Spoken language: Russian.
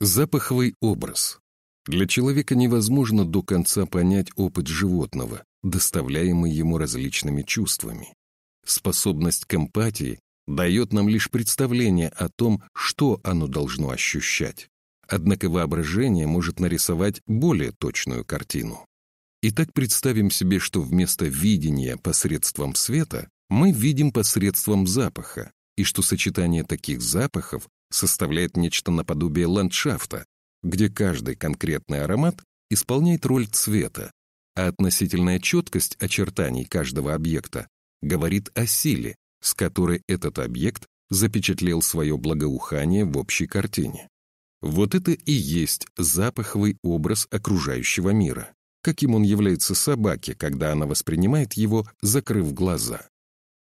Запаховый образ. Для человека невозможно до конца понять опыт животного, доставляемый ему различными чувствами. Способность к эмпатии дает нам лишь представление о том, что оно должно ощущать. Однако воображение может нарисовать более точную картину. Итак, представим себе, что вместо видения посредством света мы видим посредством запаха, и что сочетание таких запахов составляет нечто наподобие ландшафта, где каждый конкретный аромат исполняет роль цвета, а относительная четкость очертаний каждого объекта говорит о силе, с которой этот объект запечатлел свое благоухание в общей картине. Вот это и есть запаховый образ окружающего мира, каким он является собаке, когда она воспринимает его, закрыв глаза.